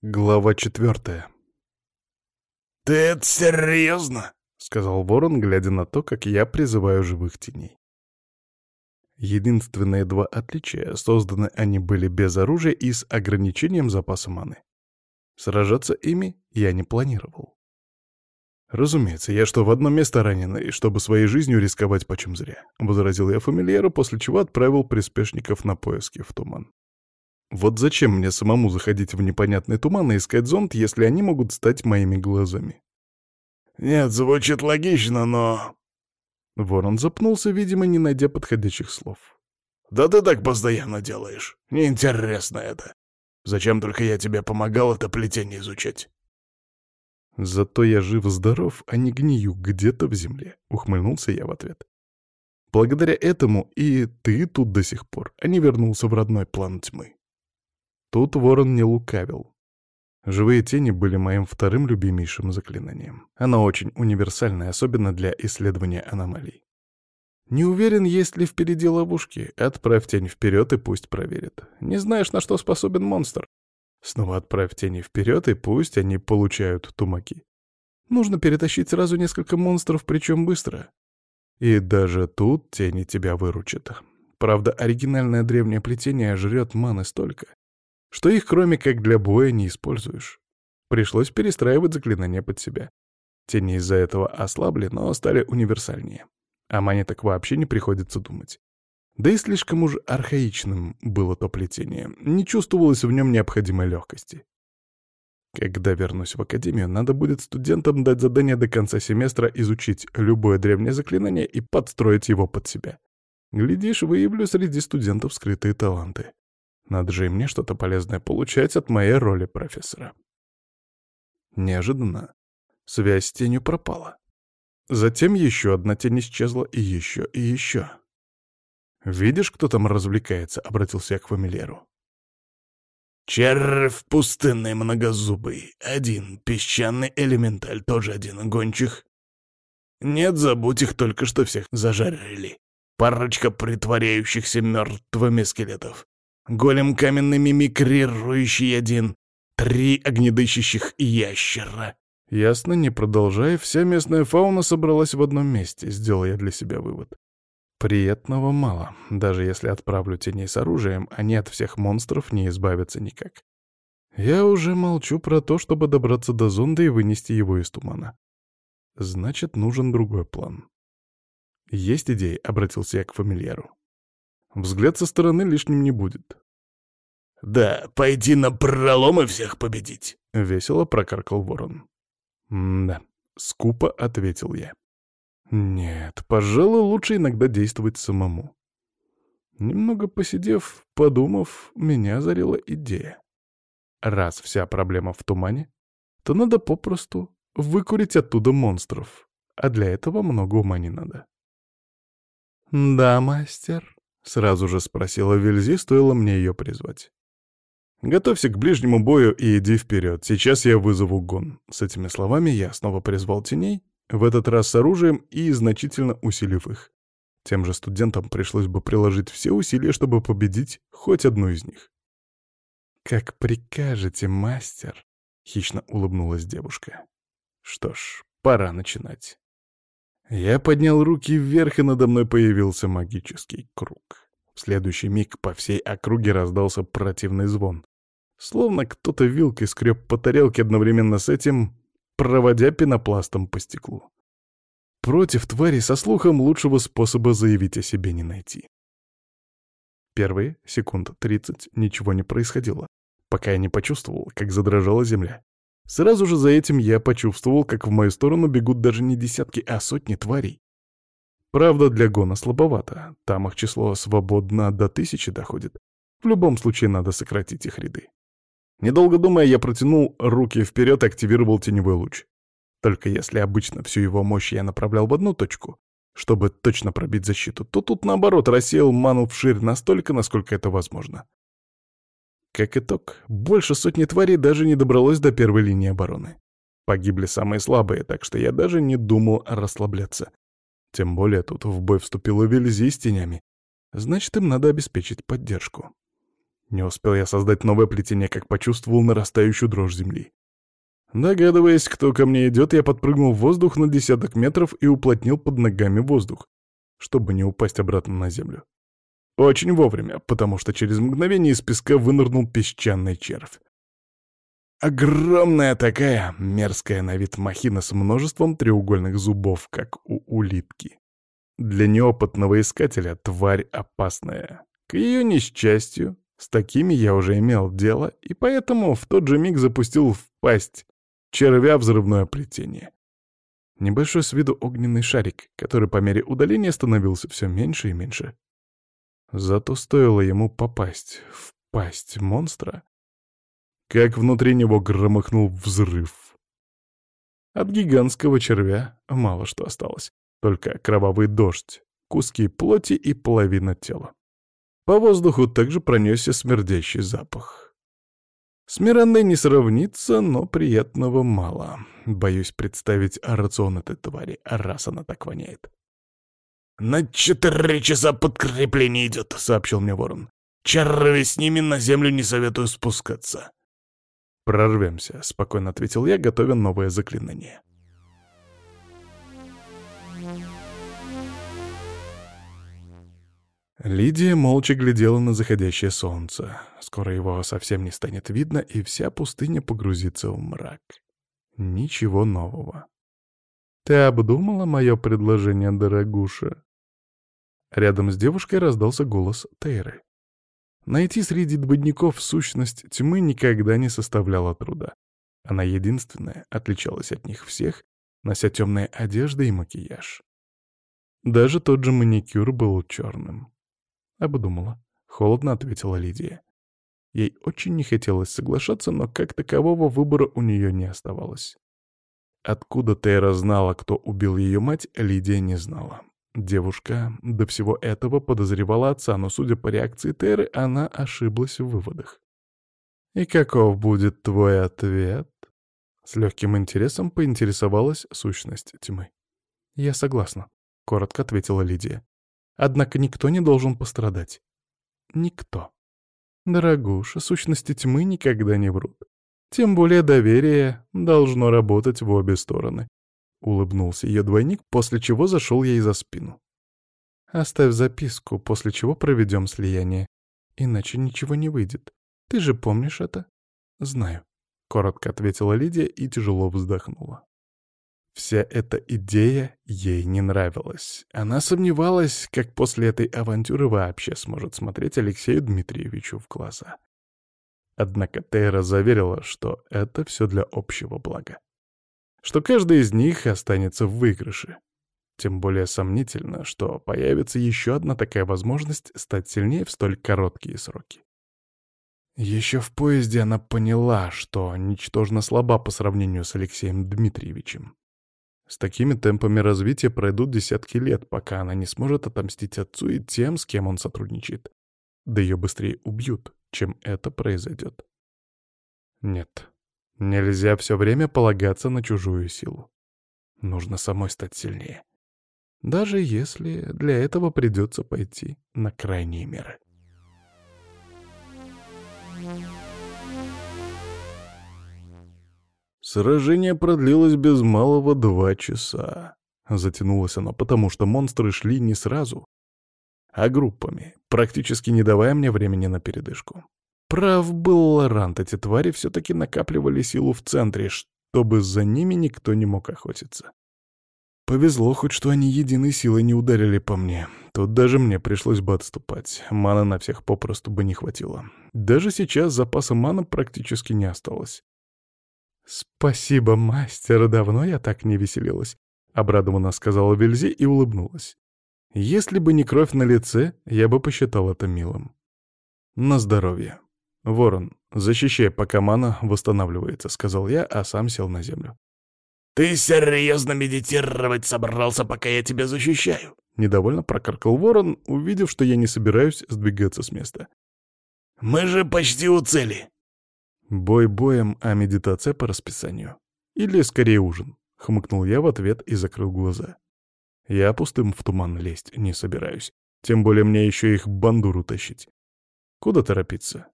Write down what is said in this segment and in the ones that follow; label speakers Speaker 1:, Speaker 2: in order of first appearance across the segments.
Speaker 1: Глава четвертая.
Speaker 2: «Ты это серьезно?» — сказал ворон, глядя на то, как я призываю живых теней. Единственные два отличия — созданы они были без оружия и с ограничением запаса маны. Сражаться ими я не планировал. «Разумеется, я что, в одно место раненый, чтобы своей жизнью рисковать почем зря?» — возразил я фамильяру, после чего отправил приспешников на поиски в туман. Вот зачем мне самому заходить в непонятный туман и искать зонт, если они могут стать моими глазами?
Speaker 1: Нет, звучит логично, но...
Speaker 2: Ворон запнулся, видимо, не найдя подходящих слов.
Speaker 1: Да ты так постоянно делаешь. Неинтересно это. Зачем только я тебе помогал это плетение изучать?
Speaker 2: Зато я жив-здоров, а не гнию где-то в земле, ухмыльнулся я в ответ. Благодаря этому и ты тут до сих пор, а не вернулся в родной план тьмы. Тут ворон не лукавил. Живые тени были моим вторым любимейшим заклинанием. Оно очень универсальное, особенно для исследования аномалий. Не уверен, есть ли впереди ловушки. Отправь тень вперед и пусть проверит. Не знаешь, на что способен монстр. Снова отправь тени вперед и пусть они получают тумаки. Нужно перетащить сразу несколько монстров, причем быстро. И даже тут тени тебя выручат. Правда, оригинальное древнее плетение жрет маны столько, что их кроме как для боя не используешь. Пришлось перестраивать заклинания под себя. Тени из-за этого ослабли, но стали универсальнее. О мане так вообще не приходится думать. Да и слишком уж архаичным было то плетение, не чувствовалось в нем необходимой легкости. Когда вернусь в академию, надо будет студентам дать задание до конца семестра изучить любое древнее заклинание и подстроить его под себя. Глядишь, выявлю среди студентов скрытые таланты. Надо же и мне что-то полезное получать от моей роли профессора. Неожиданно связь с тенью пропала. Затем еще одна тень исчезла, и еще, и еще. «Видишь, кто там развлекается?» — обратился я к фамильяру.
Speaker 1: «Червь пустынный многозубый. Один. Песчаный элементаль. Тоже один. Гончих. Нет, забудь их только что всех зажарили. Парочка притворяющихся мертвыми скелетов. Голем каменный мимикрирующий один. Три огнедыщущих ящера.
Speaker 2: Ясно, не продолжая, вся местная фауна собралась в одном месте, сделал я для себя вывод. Приятного мало. Даже если отправлю теней с оружием, они от всех монстров не избавятся никак. Я уже молчу про то, чтобы добраться до зонда и вынести его из тумана. Значит, нужен другой план. «Есть идеи?» — обратился я к фамильяру. Взгляд со стороны лишним не будет.
Speaker 1: «Да, пойти на пролом и всех победить», —
Speaker 2: весело прокаркал ворон. «Да», — скупо ответил я. «Нет, пожалуй, лучше иногда действовать самому». Немного посидев, подумав, меня озарила идея. Раз вся проблема в тумане, то надо попросту выкурить оттуда монстров, а для этого много ума не надо. «Да, мастер», — сразу же спросила Вильзи, стоило мне ее призвать. «Готовься к ближнему бою и иди вперед. Сейчас я вызову гон». С этими словами я снова призвал теней, в этот раз с оружием и значительно усилив их. Тем же студентам пришлось бы приложить все усилия, чтобы победить хоть одну из них. «Как прикажете, мастер», — хищно улыбнулась девушка. «Что ж, пора начинать». Я поднял руки вверх, и надо мной появился магический круг. В следующий миг по всей округе раздался противный звон. Словно кто-то вилкой скреб по тарелке одновременно с этим, проводя пенопластом по стеклу. Против твари со слухом лучшего способа заявить о себе не найти. Первые секунд тридцать ничего не происходило, пока я не почувствовал, как задрожала земля. Сразу же за этим я почувствовал, как в мою сторону бегут даже не десятки, а сотни тварей. Правда, для гона слабовато, там их число свободно до тысячи доходит. В любом случае надо сократить их ряды. Недолго думая, я протянул руки вперед и активировал теневой луч. Только если обычно всю его мощь я направлял в одну точку, чтобы точно пробить защиту, то тут, наоборот, рассеял ману вширь настолько, насколько это возможно. Как итог, больше сотни тварей даже не добралось до первой линии обороны. Погибли самые слабые, так что я даже не думал расслабляться. Тем более тут в бой вступила Вельзи с тенями. Значит, им надо обеспечить поддержку. Не успел я создать новое плетение, как почувствовал нарастающую дрожь земли. Догадываясь, кто ко мне идет, я подпрыгнул в воздух на десяток метров и уплотнил под ногами воздух, чтобы не упасть обратно на землю. Очень вовремя, потому что через мгновение из песка вынырнул песчаный червь. Огромная такая, мерзкая на вид махина с множеством треугольных зубов, как у улитки. Для неопытного искателя тварь опасная. К ее несчастью, с такими я уже имел дело, и поэтому в тот же миг запустил в пасть червя взрывное плетение. Небольшой с виду огненный шарик, который по мере удаления становился все меньше и меньше. Зато стоило ему попасть в пасть монстра, как внутри него громыхнул взрыв. От гигантского червя мало что осталось, только кровавый дождь, куски плоти и половина тела. По воздуху также пронесся смердящий запах. С Мирандой не сравнится, но приятного мало. Боюсь представить рацион этой твари, раз она так воняет.
Speaker 1: «На четыре часа подкрепление идет», — сообщил мне ворон. «Черви с ними на землю не советую спускаться».
Speaker 2: «Прорвемся», — спокойно ответил я, готовя новое заклинание. Лидия молча глядела на заходящее солнце. Скоро его совсем не станет видно, и вся пустыня погрузится в мрак. Ничего нового. «Ты обдумала мое предложение, дорогуша?» Рядом с девушкой раздался голос Тейры. Найти среди двойников сущность тьмы никогда не составляло труда. Она единственная отличалась от них всех, нося темные одежды и макияж. Даже тот же маникюр был черным. Обдумала. Холодно ответила Лидия. Ей очень не хотелось соглашаться, но как такового выбора у нее не оставалось. Откуда Тейра знала, кто убил ее мать, Лидия не знала. Девушка до всего этого подозревала отца, но, судя по реакции Теры, она ошиблась в выводах. «И каков будет твой ответ?» С легким интересом поинтересовалась сущность тьмы. «Я согласна», — коротко ответила Лидия. Однако никто не должен пострадать. Никто. Дорогуша, сущности тьмы никогда не врут. Тем более доверие должно работать в обе стороны. Улыбнулся ее двойник, после чего зашел ей за спину. Оставь записку, после чего проведем слияние. Иначе ничего не выйдет. Ты же помнишь это? Знаю. Коротко ответила Лидия и тяжело вздохнула. Вся эта идея ей не нравилась. Она сомневалась, как после этой авантюры вообще сможет смотреть Алексею Дмитриевичу в глаза. Однако Тейра заверила, что это все для общего блага. Что каждый из них останется в выигрыше. Тем более сомнительно, что появится еще одна такая возможность стать сильнее в столь короткие сроки. Еще в поезде она поняла, что ничтожно слаба по сравнению с Алексеем Дмитриевичем. С такими темпами развития пройдут десятки лет, пока она не сможет отомстить отцу и тем, с кем он сотрудничает. Да ее быстрее убьют, чем это произойдет. Нет, нельзя все время полагаться на чужую силу. Нужно самой стать сильнее. Даже если для этого придется пойти на крайние меры. Сражение продлилось без малого два часа. Затянулось оно потому, что монстры шли не сразу, а группами, практически не давая мне времени на передышку. Прав был Лорант, эти твари все-таки накапливали силу в центре, чтобы за ними никто не мог охотиться. Повезло хоть, что они единой силой не ударили по мне. Тут даже мне пришлось бы отступать. Мана на всех попросту бы не хватило. Даже сейчас запаса мана практически не осталось. «Спасибо, мастер, давно я так не веселилась», — обрадованно сказала Вельзи и улыбнулась. «Если бы не кровь на лице, я бы посчитал это милым». «На здоровье. Ворон, защищай, пока мана восстанавливается», — сказал я, а сам сел на землю.
Speaker 1: «Ты серьезно медитировать собрался, пока я тебя защищаю?»
Speaker 2: Недовольно прокаркал ворон, увидев, что я не собираюсь сдвигаться с места.
Speaker 1: «Мы же почти у цели.
Speaker 2: Бой боем, а медитация по расписанию. Или скорее ужин. Хмыкнул я в ответ и закрыл глаза. Я пустым в туман лезть не собираюсь. Тем более мне еще их бандуру тащить. Куда торопиться?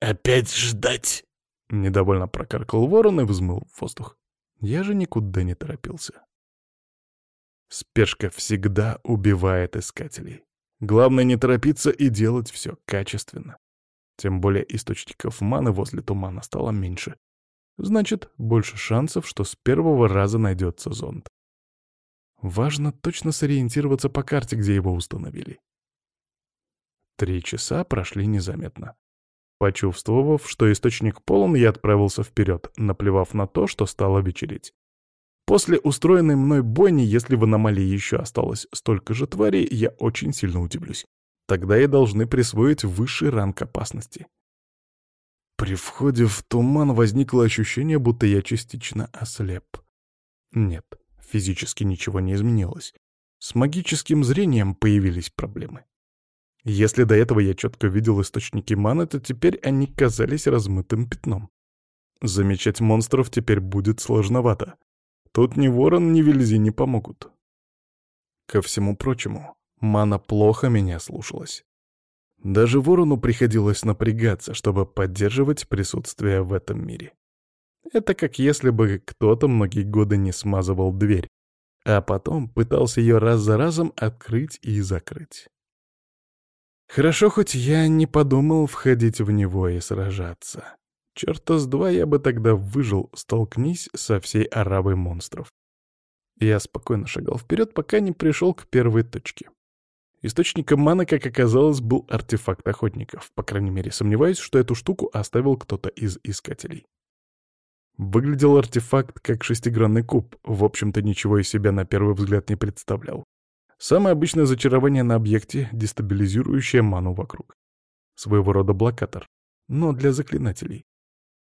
Speaker 1: «Опять ждать?»
Speaker 2: — недовольно прокаркал ворон и взмыл в воздух. Я же никуда не торопился. Спешка всегда убивает искателей. Главное не торопиться и делать все качественно. Тем более источников маны возле тумана стало меньше. Значит, больше шансов, что с первого раза найдется зонд. Важно точно сориентироваться по карте, где его установили. Три часа прошли незаметно. Почувствовав, что источник полон, я отправился вперед, наплевав на то, что стало вечереть. После устроенной мной бойни, если в аномалии еще осталось столько же тварей, я очень сильно удивлюсь. Тогда и должны присвоить высший ранг опасности. При входе в туман возникло ощущение, будто я частично ослеп. Нет, физически ничего не изменилось. С магическим зрением появились проблемы. Если до этого я четко видел источники маны, то теперь они казались размытым пятном. Замечать монстров теперь будет сложновато. Тут ни ворон, ни вельзи не помогут. Ко всему прочему, мана плохо меня слушалась. Даже ворону приходилось напрягаться, чтобы поддерживать присутствие в этом мире. Это как если бы кто-то многие годы не смазывал дверь, а потом пытался ее раз за разом открыть и закрыть. Хорошо, хоть я не подумал входить в него и сражаться. Чёрта с два я бы тогда выжил, столкнись со всей оравой монстров. Я спокойно шагал вперед, пока не пришел к первой точке. Источником маны, как оказалось, был артефакт охотников. По крайней мере, сомневаюсь, что эту штуку оставил кто-то из искателей. Выглядел артефакт как шестигранный куб, в общем-то ничего из себя на первый взгляд не представлял. Самое обычное зачарование на объекте, дестабилизирующее ману вокруг. Своего рода блокатор. Но для заклинателей.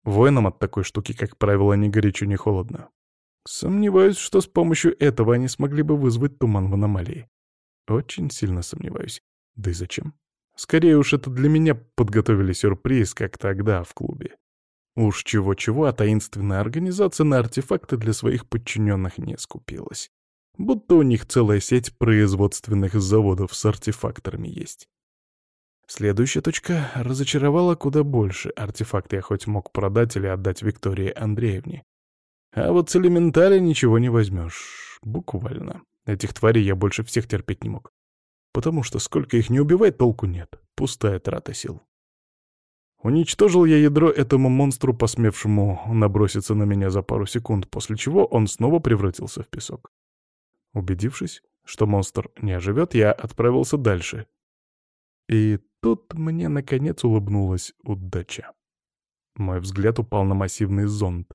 Speaker 2: Воинам от такой штуки, как правило, ни горячо, ни холодно. Сомневаюсь, что с помощью этого они смогли бы вызвать туман в аномалии. Очень сильно сомневаюсь. Да и зачем? Скорее уж это для меня подготовили сюрприз, как тогда в клубе. Уж чего-чего, а таинственная организация на артефакты для своих подчиненных не скупилась будто у них целая сеть производственных заводов с артефакторами есть. Следующая точка разочаровала куда больше. Артефакты я хоть мог продать или отдать Виктории Андреевне. А вот с элементаля ничего не возьмешь. Буквально. Этих тварей я больше всех терпеть не мог. Потому что сколько их не убивать, толку нет. Пустая трата сил. Уничтожил я ядро этому монстру, посмевшему наброситься на меня за пару секунд, после чего он снова превратился в песок. Убедившись, что монстр не оживет, я отправился дальше. И тут мне, наконец, улыбнулась удача. Мой взгляд упал на массивный зонд.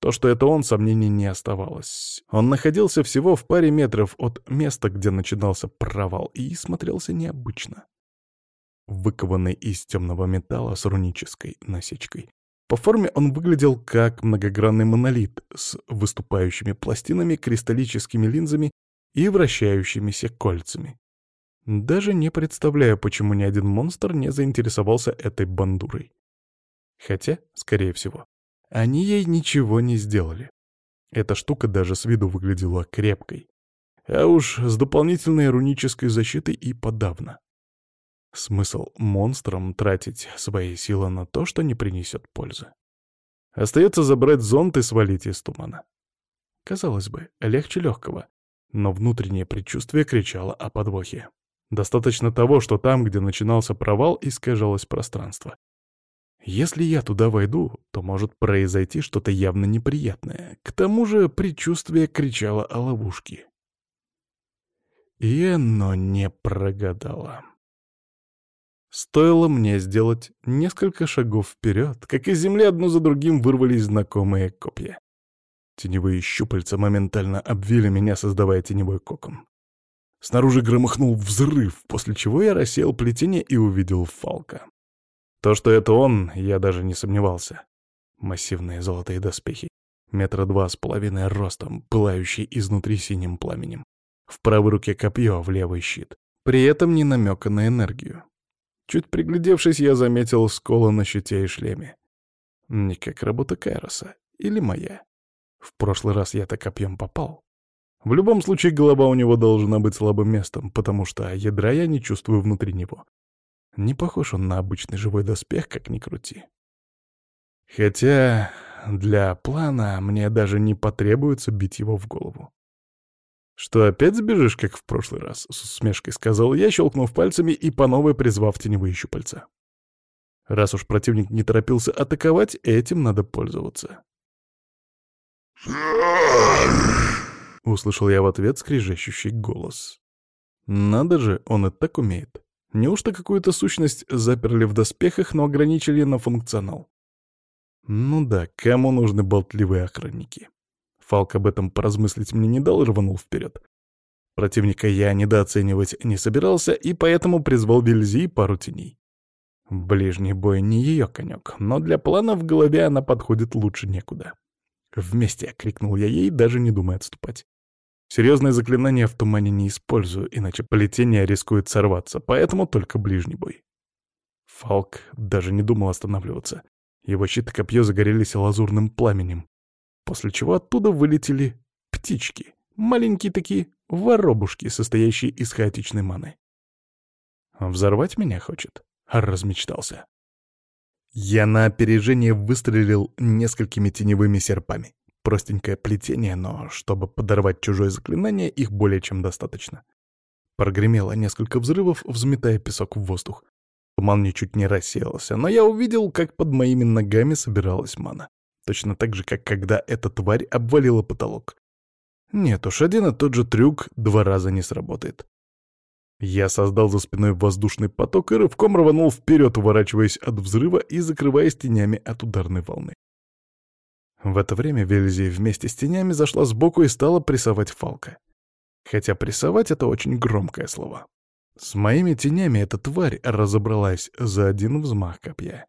Speaker 2: То, что это он, сомнений не оставалось. Он находился всего в паре метров от места, где начинался провал, и смотрелся необычно. Выкованный из темного металла с рунической насечкой. По форме он выглядел как многогранный монолит с выступающими пластинами, кристаллическими линзами и вращающимися кольцами. Даже не представляю, почему ни один монстр не заинтересовался этой бандурой. Хотя, скорее всего, они ей ничего не сделали. Эта штука даже с виду выглядела крепкой. А уж с дополнительной рунической защитой и подавно. Смысл монстрам тратить свои силы на то, что не принесет пользы. Остается забрать зонт и свалить из тумана. Казалось бы, легче легкого, но внутреннее предчувствие кричало о подвохе. Достаточно того, что там, где начинался провал, искажалось пространство. Если я туда войду, то может произойти что-то явно неприятное. К тому же предчувствие кричало о ловушке. И оно не прогадало. Стоило мне сделать несколько шагов вперед, как из земли одно за другим вырвались знакомые копья. Теневые щупальца моментально обвили меня, создавая теневой кокон. Снаружи громыхнул взрыв, после чего я рассеял плетение и увидел Фалка. То, что это он, я даже не сомневался. Массивные золотые доспехи, метра два с половиной ростом, пылающий изнутри синим пламенем. В правой руке копье, в левый щит. При этом не намека на энергию. Чуть приглядевшись, я заметил сколы на щите и шлеме. Не как работа Кайроса. Или моя. В прошлый раз я так копьем попал. В любом случае, голова у него должна быть слабым местом, потому что ядра я не чувствую внутри него. Не похож он на обычный живой доспех, как ни крути. Хотя для плана мне даже не потребуется бить его в голову. «Что, опять сбежишь, как в прошлый раз?» — с усмешкой сказал я, щелкнув пальцами и по новой призвав теневые щупальца. Раз уж противник не торопился атаковать, этим надо пользоваться. Услышал я в ответ скрижащущий голос. Надо же, он и так умеет. Неужто какую-то сущность заперли в доспехах, но ограничили на функционал? Ну да, кому нужны болтливые охранники? Фалк об этом поразмыслить мне не дал и рванул вперед. Противника я недооценивать не собирался, и поэтому призвал Вильзи пару теней. Ближний бой не ее конек, но для плана в голове она подходит лучше некуда. «Вместе!» — крикнул я ей, даже не думая отступать. Серьезное заклинание в тумане не использую, иначе плетение рискует сорваться, поэтому только ближний бой. Фалк даже не думал останавливаться. Его щит и копье загорелись лазурным пламенем, после чего оттуда вылетели птички, маленькие такие воробушки, состоящие из хаотичной маны. Взорвать меня хочет? Размечтался. Я на опережение выстрелил несколькими теневыми серпами. Простенькое плетение, но чтобы подорвать чужое заклинание, их более чем достаточно. Прогремело несколько взрывов, взметая песок в воздух. Туман ничуть не рассеялся, но я увидел, как под моими ногами собиралась мана. Точно так же, как когда эта тварь обвалила потолок. Нет уж, один и тот же трюк два раза не сработает. Я создал за спиной воздушный поток и рывком рванул вперед, уворачиваясь от взрыва и закрываясь тенями от ударной волны. В это время Вельзи вместе с тенями зашла сбоку и стала прессовать Фалка. Хотя прессовать — это очень громкое слово. С моими тенями эта тварь разобралась за один взмах копья.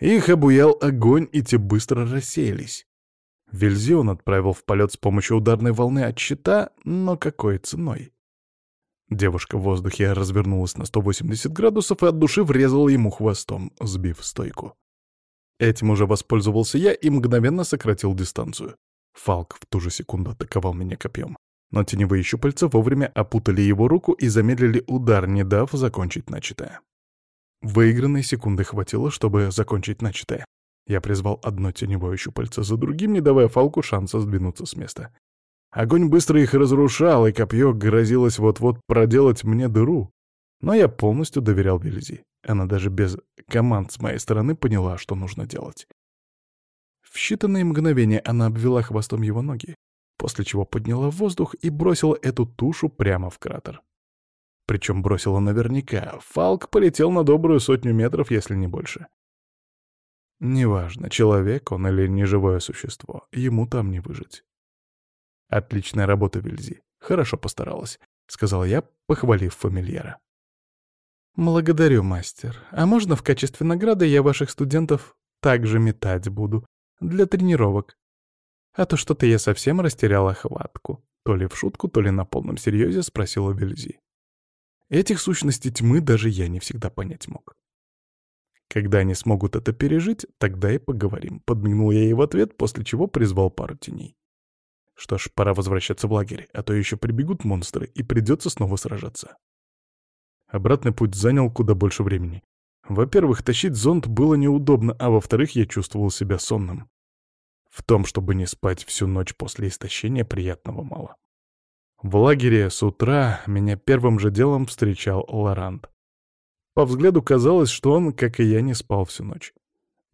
Speaker 2: Их обуял огонь, и те быстро рассеялись. Вельзион отправил в полет с помощью ударной волны от щита, но какой ценой? Девушка в воздухе развернулась на 180 градусов и от души врезала ему хвостом, сбив стойку. Этим уже воспользовался я и мгновенно сократил дистанцию. Фалк в ту же секунду атаковал меня копьем но теневые щупальца вовремя опутали его руку и замедлили удар, не дав закончить начатое. Выигранной секунды хватило, чтобы закончить начатое. Я призвал одно теневое щупальце за другим, не давая Фалку шанса сдвинуться с места. Огонь быстро их разрушал, и копье грозилось вот-вот проделать мне дыру. Но я полностью доверял Вильзи. Она даже без команд с моей стороны поняла, что нужно делать. В считанные мгновения она обвела хвостом его ноги, после чего подняла в воздух и бросила эту тушу прямо в кратер. Причем бросила наверняка. Фалк полетел на добрую сотню метров, если не больше. Неважно, человек он или неживое существо, ему там не выжить. «Отличная работа, Вильзи. Хорошо постаралась», — сказал я, похвалив фамильяра. «Благодарю, мастер. А можно в качестве награды я ваших студентов также метать буду? Для тренировок?» А то что-то я совсем растеряла хватку. То ли в шутку, то ли на полном серьезе спросила Вельзи. Этих сущностей тьмы даже я не всегда понять мог. Когда они смогут это пережить, тогда и поговорим. Подмигнул я ей в ответ, после чего призвал пару теней. Что ж, пора возвращаться в лагерь, а то еще прибегут монстры, и придется снова сражаться. Обратный путь занял куда больше времени. Во-первых, тащить зонт было неудобно, а во-вторых, я чувствовал себя сонным. В том, чтобы не спать всю ночь после истощения, приятного мало. В лагере с утра меня первым же делом встречал Лорант. По взгляду казалось, что он, как и я, не спал всю ночь.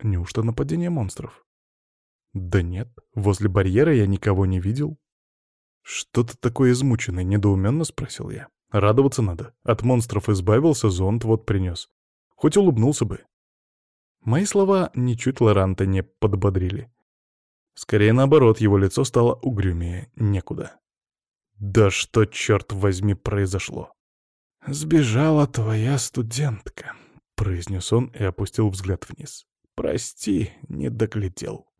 Speaker 2: Неужто нападение монстров? Да нет, возле барьера я никого не видел. «Что ты такой измученный?» — недоуменно спросил я. «Радоваться надо. От монстров избавился, зонт вот принес. Хоть улыбнулся бы». Мои слова ничуть Лоранта не подбодрили. Скорее наоборот, его лицо стало угрюмее некуда. «Да что, черт возьми, произошло?» «Сбежала твоя студентка», — произнес он и опустил взгляд вниз. «Прости, не доглядел».